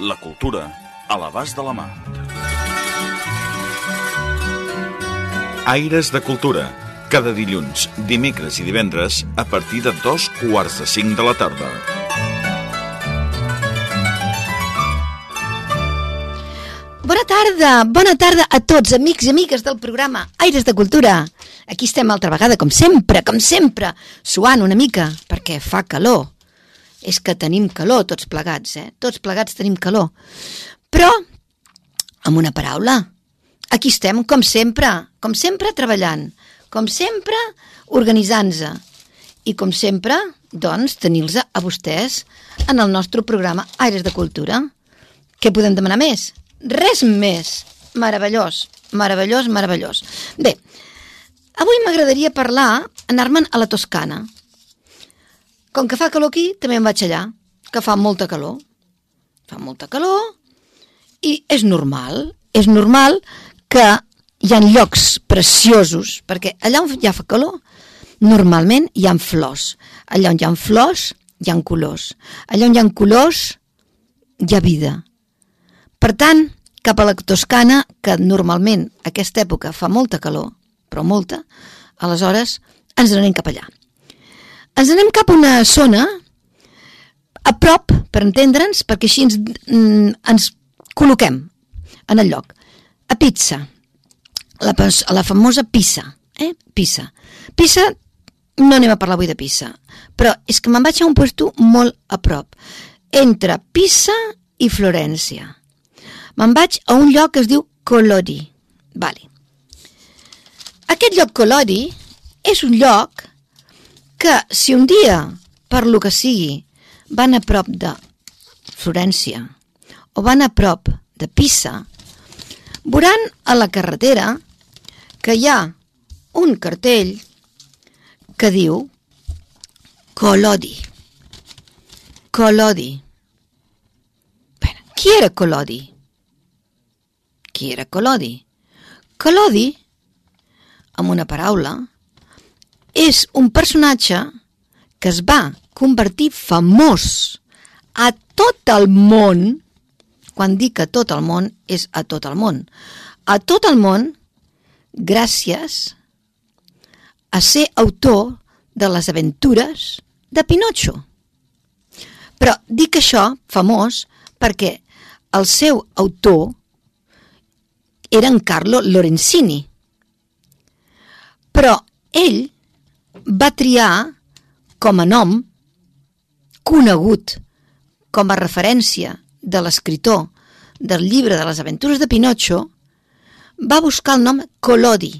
La cultura a l'abast de la mà. Aires de Cultura. Cada dilluns, dimecres i divendres a partir de dos quarts de cinc de la tarda. Bona tarda, bona tarda a tots, amics i amigues del programa Aires de Cultura. Aquí estem altra vegada, com sempre, com sempre, suant una mica, perquè fa calor. És que tenim calor tots plegats, eh? Tots plegats tenim calor. Però, amb una paraula, aquí estem, com sempre, com sempre treballant, com sempre organitzant-se i com sempre, doncs, tenir-los a vostès en el nostre programa Aires de Cultura. Què podem demanar més? Res més. Meravellós, meravellós, meravellós. Bé, avui m'agradaria parlar, anar-me'n a la Toscana. Com que fa calor aquí, també em vaig allà, que fa molta calor. Fa molta calor i és normal, és normal que hi ha llocs preciosos, perquè allà on ja fa calor, normalment hi ha flors. Allà on hi ha flors, hi ha colors. Allà on hi ha colors, hi ha vida. Per tant, cap a la Toscana, que normalment aquesta època fa molta calor, però molta, aleshores ens anem cap allà. Ens anem cap a una zona a prop, per entendre'ns, perquè així ens, mm, ens col·loquem en el lloc. A Pizza, la, la famosa Pisa, eh? Pisa. Pisa, no anem a parlar avui de Pisa, però és que me'n vaig a un puesto molt a prop, entre Pisa i Florència me'n vaig a un lloc que es diu Colori. Vale. Aquest lloc Colori és un lloc que si un dia, per lo que sigui, van a prop de Florència o van a prop de Pisa, veuran a la carretera que hi ha un cartell que diu Colodi. Colodi. Bueno, qui era Colodi? Qui era Colodi? Colodi, amb una paraula, és un personatge que es va convertir famós a tot el món, quan dic a tot el món, és a tot el món, a tot el món gràcies a ser autor de les aventures de Pinocho. Però dic això famós perquè el seu autor era en Carlo Lorenzini. Però ell va triar com a nom conegut com a referència de l'escriptor del llibre de les aventures de Pinocho, va buscar el nom Collodi.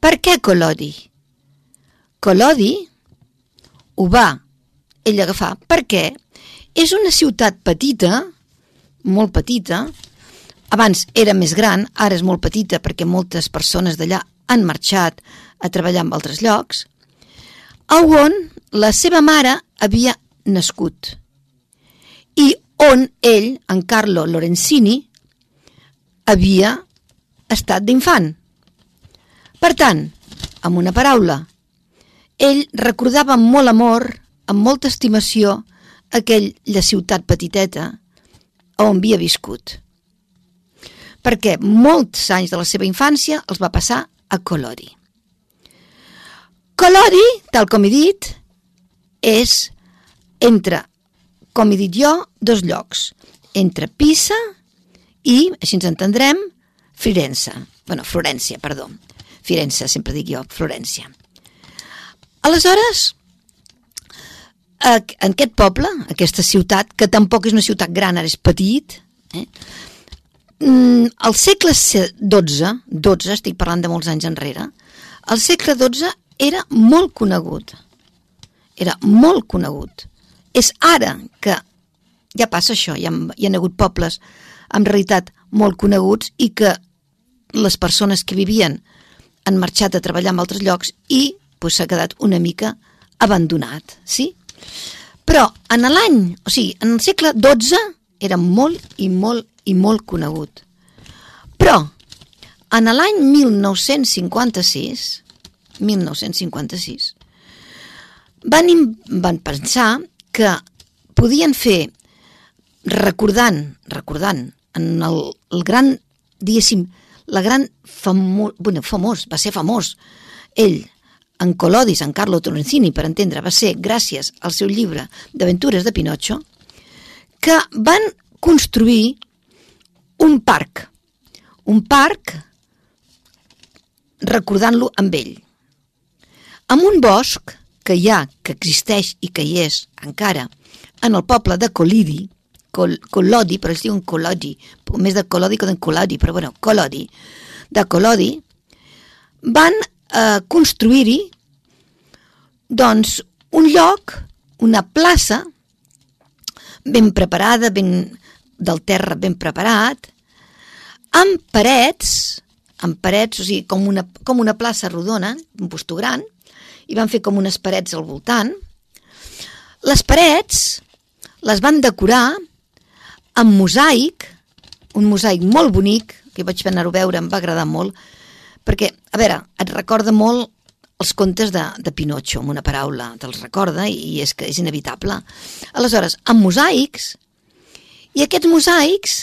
Per què Collodi? Collodi ho va ell agafar perquè és una ciutat petita, molt petita, abans era més gran, ara és molt petita perquè moltes persones d'allà han marxat a treballar en altres llocs, on la seva mare havia nascut i on ell, en Carlo Lorenzini, havia estat d'infant. Per tant, amb una paraula, ell recordava amb molt amor, amb molta estimació, aquella ciutat petiteta on havia viscut perquè molts anys de la seva infància els va passar a Colori. Colori, tal com he dit, és entre, com he dit jo, dos llocs, entre Pisa i, així ens entendrem, Firenze. bueno, Florència, perdó. Firenze, sempre dic jo, Florència. Aleshores, en aquest poble, aquesta ciutat, que tampoc és una ciutat gran, ara és petit, eh, Mm, al segle XII, 12, estic parlant de molts anys enrere, el segle XII era molt conegut. Era molt conegut. És ara que ja passa això, hi ha, hi ha hagut pobles en realitat molt coneguts i que les persones que vivien han marxat a treballar en altres llocs i s'ha pues, quedat una mica abandonat, sí? Però en l'any, o sigui, en el segle XII era molt i molt i molt conegut. Però en l'any 1956, 1956, van, van pensar que podien fer recordant, recordant en el, el gran, diguéssim, la gran famo, bueno, famós, va ser famós, ell, en Colodis, en Carlo Torrenzini, per entendre, va ser gràcies al seu llibre d'aventures de Pinocho, que van construir un parc, un parc recordant-lo amb ell, amb un bosc que hi ha, que existeix i que hi és encara en el poble de Colidi, Col Colodi, però es diuen Colodi, més de Colodi que de Colodi, però bueno, Colodi, de Colodi, van eh, construir-hi doncs un lloc, una plaça ben preparada, ben del terra ben preparat, amb parets, amb parets, o sigui, com una, com una plaça rodona, un posto gran, i van fer com unes parets al voltant. Les parets les van decorar amb mosaic, un mosaic molt bonic, que vaig anar a veure, em va agradar molt, perquè, a veure, et recorda molt els contes de, de Pinocho, amb una paraula, te'ls recorda i és que és inevitable. Aleshores, amb mosaics, i aquests mosaics,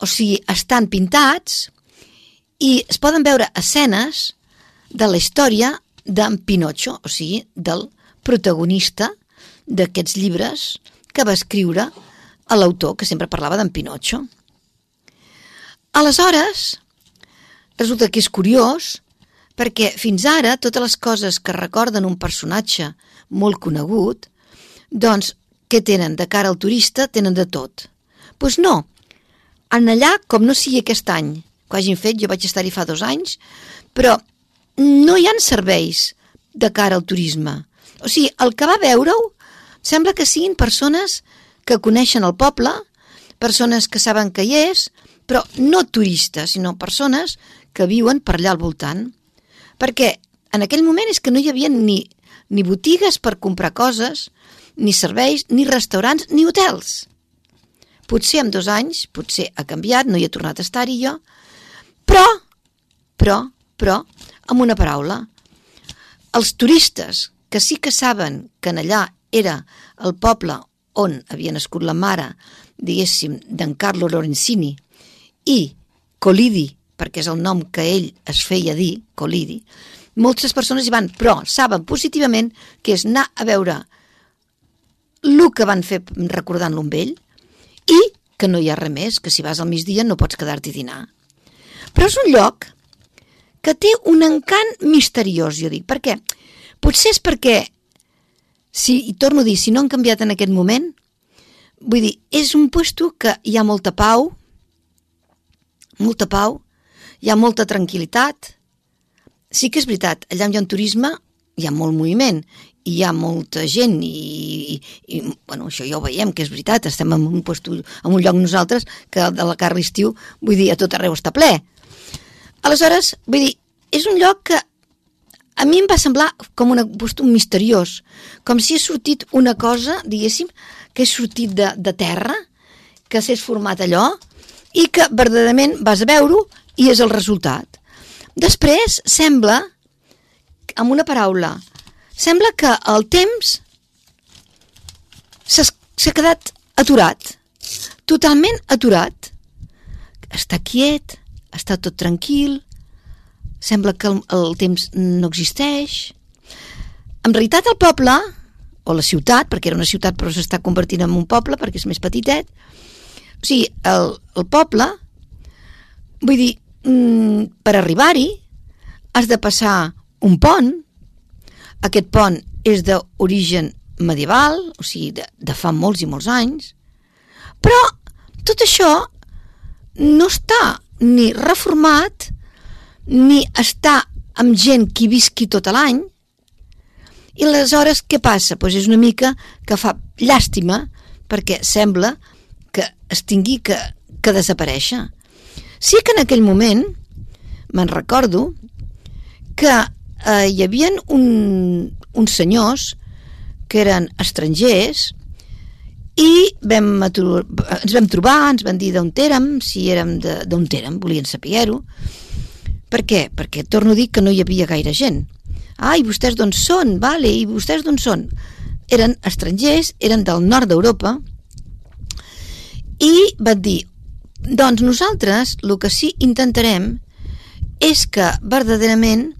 o sigui, estan pintats i es poden veure escenes de la història d'en Pinocho, o sigui, del protagonista d'aquests llibres que va escriure l'autor que sempre parlava d'en Pinocho. Aleshores, resulta que és curiós perquè fins ara totes les coses que recorden un personatge molt conegut, doncs, què tenen? De cara al turista tenen de tot. Doncs pues no, en allà, com no sigui aquest any, que hagin fet, jo vaig estar-hi fa dos anys, però no hi han serveis de cara al turisme. O sigui, el que va veure-ho sembla que siguin persones que coneixen el poble, persones que saben que hi és, però no turistes, sinó persones que viuen per allà al voltant perquè en aquell moment és que no hi havia ni, ni botigues per comprar coses, ni serveis, ni restaurants, ni hotels. Potser en dos anys, potser ha canviat, no hi ha tornat a estar-hi jo, però, però, però, amb una paraula, els turistes que sí que saben que en allà era el poble on havia nascut la mare, diguéssim, d'en Carlo Lorenzini, i Colidi, perquè és el nom que ell es feia dir, Colidi, moltes persones hi van, però saben positivament que és anar a veure el que van fer recordant-lo amb ell i que no hi ha res més, que si vas al migdia no pots quedar-t'hi a dinar. Però és un lloc que té un encant misteriós, jo dic. Per què? Potser és perquè, si, i torno a dir, si no han canviat en aquest moment, vull dir, és un puesto que hi ha molta pau, molta pau, hi ha molta tranquil·litat. Sí que és veritat, allà on hi ha un turisme hi ha molt moviment hi ha molta gent i, i, i bueno, això ja ho veiem que és veritat, estem en un, puesto, en un lloc nosaltres que de la carra estiu vull dir, a tot arreu està ple aleshores, vull dir és un lloc que a mi em va semblar com una, un misteriós com si ha sortit una cosa diguéssim, que és sortit de, de terra que s'és format allò i que verdaderament vas a veure-ho i és el resultat. Després sembla, amb una paraula, sembla que el temps s'ha quedat aturat, totalment aturat. Està quiet, està tot tranquil, sembla que el, el temps no existeix. En realitat el poble, o la ciutat, perquè era una ciutat però s'està convertint en un poble perquè és més petitet, o sigui, el, el poble, vull dir, mm, per arribar-hi has de passar un pont. Aquest pont és d'origen medieval, o sigui, de, de fa molts i molts anys, però tot això no està ni reformat ni està amb gent que visqui tot l'any i aleshores què passa? Pues és una mica que fa llàstima perquè sembla es tingui que, que desaparèixer. Sí que en aquell moment me'n recordo que eh, hi havia un, uns senyors que eren estrangers i vam ens vam trobar, ens van dir d'on érem, si érem d'on érem, volien saber-ho. Per què? Perquè torno a dir que no hi havia gaire gent. Ah, i vostès d'on són? Vale, i vostès d'on són? Eren estrangers, eren del nord d'Europa i van dir, doncs nosaltres el que sí intentarem és que verdaderament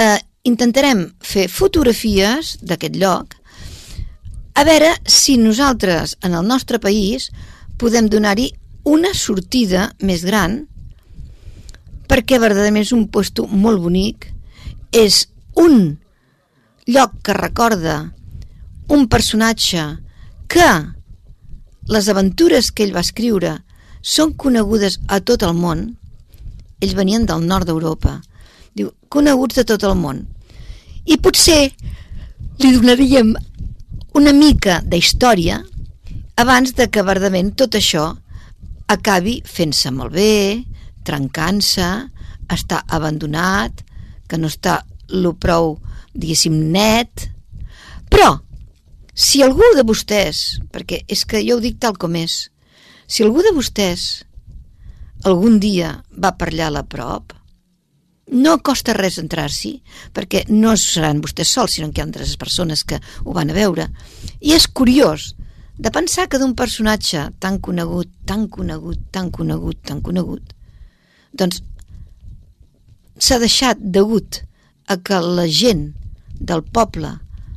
eh, intentarem fer fotografies d'aquest lloc a veure si nosaltres en el nostre país podem donar-hi una sortida més gran perquè verdaderament és un puesto molt bonic és un lloc que recorda un personatge que les aventures que ell va escriure són conegudes a tot el món. Ells venien del nord d'Europa. Diu, coneguts de tot el món. I potser li donaríem una mica d'història abans de que verdament tot això acabi fent-se malbé, trencant-se, està abandonat, que no està lo prou, diguéssim, net. Però, si algú de vostès, perquè és que jo ho dic tal com és, si algú de vostès algun dia va per allà a la prop, no costa res entrar-s'hi, perquè no seran vostès sols, sinó que hi ha altres persones que ho van a veure. I és curiós de pensar que d'un personatge tan conegut, tan conegut, tan conegut, tan conegut, doncs s'ha deixat degut a que la gent del poble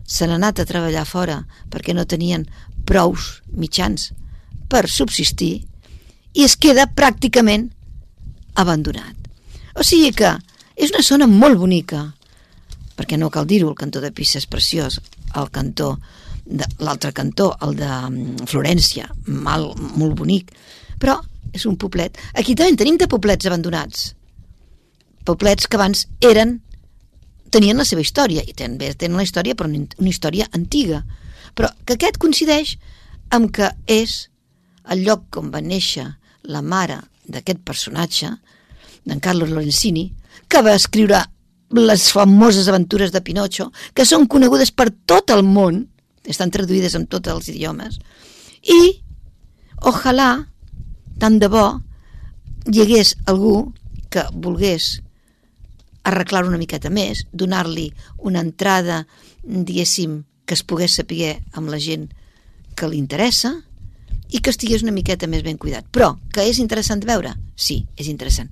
se n'ha anat a treballar fora perquè no tenien prous mitjans per subsistir i es queda pràcticament abandonat. O sigui que és una zona molt bonica, perquè no cal dir-ho, el cantó de Pisa és preciós, el cantó de l'altre cantó, el de mm, Florència, mal, molt bonic, però és un poblet. Aquí també tenim de poblets abandonats, poblets que abans eren tenien la seva història, i també tenen la història, però una història antiga, però que aquest coincideix amb que és el lloc on va néixer la mare d'aquest personatge, d'en Carlos Lorenzini, que va escriure les famoses aventures de Pinocho, que són conegudes per tot el món, estan traduïdes en tots els idiomes, i ojalà, tant de bo, hi hagués algú que volgués arreglar una miqueta més, donar-li una entrada, diguéssim, que es pogués saber amb la gent que li interessa i que estigués una miqueta més ben cuidat. Però, que és interessant veure? Sí, és interessant.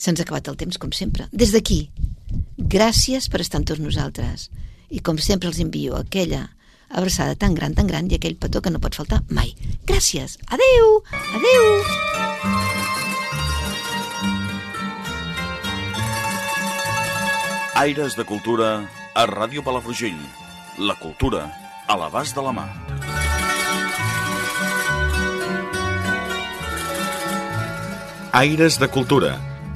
Se'ns ha acabat el temps, com sempre. Des d'aquí, gràcies per estar amb tots nosaltres. I com sempre els envio aquella abraçada tan gran, tan gran i aquell petó que no pot faltar mai. Gràcies. Adeu! Adeu! Aires de Cultura a Ràdio Palafrugell. La cultura a l'abast de la mà. Aires de Cultura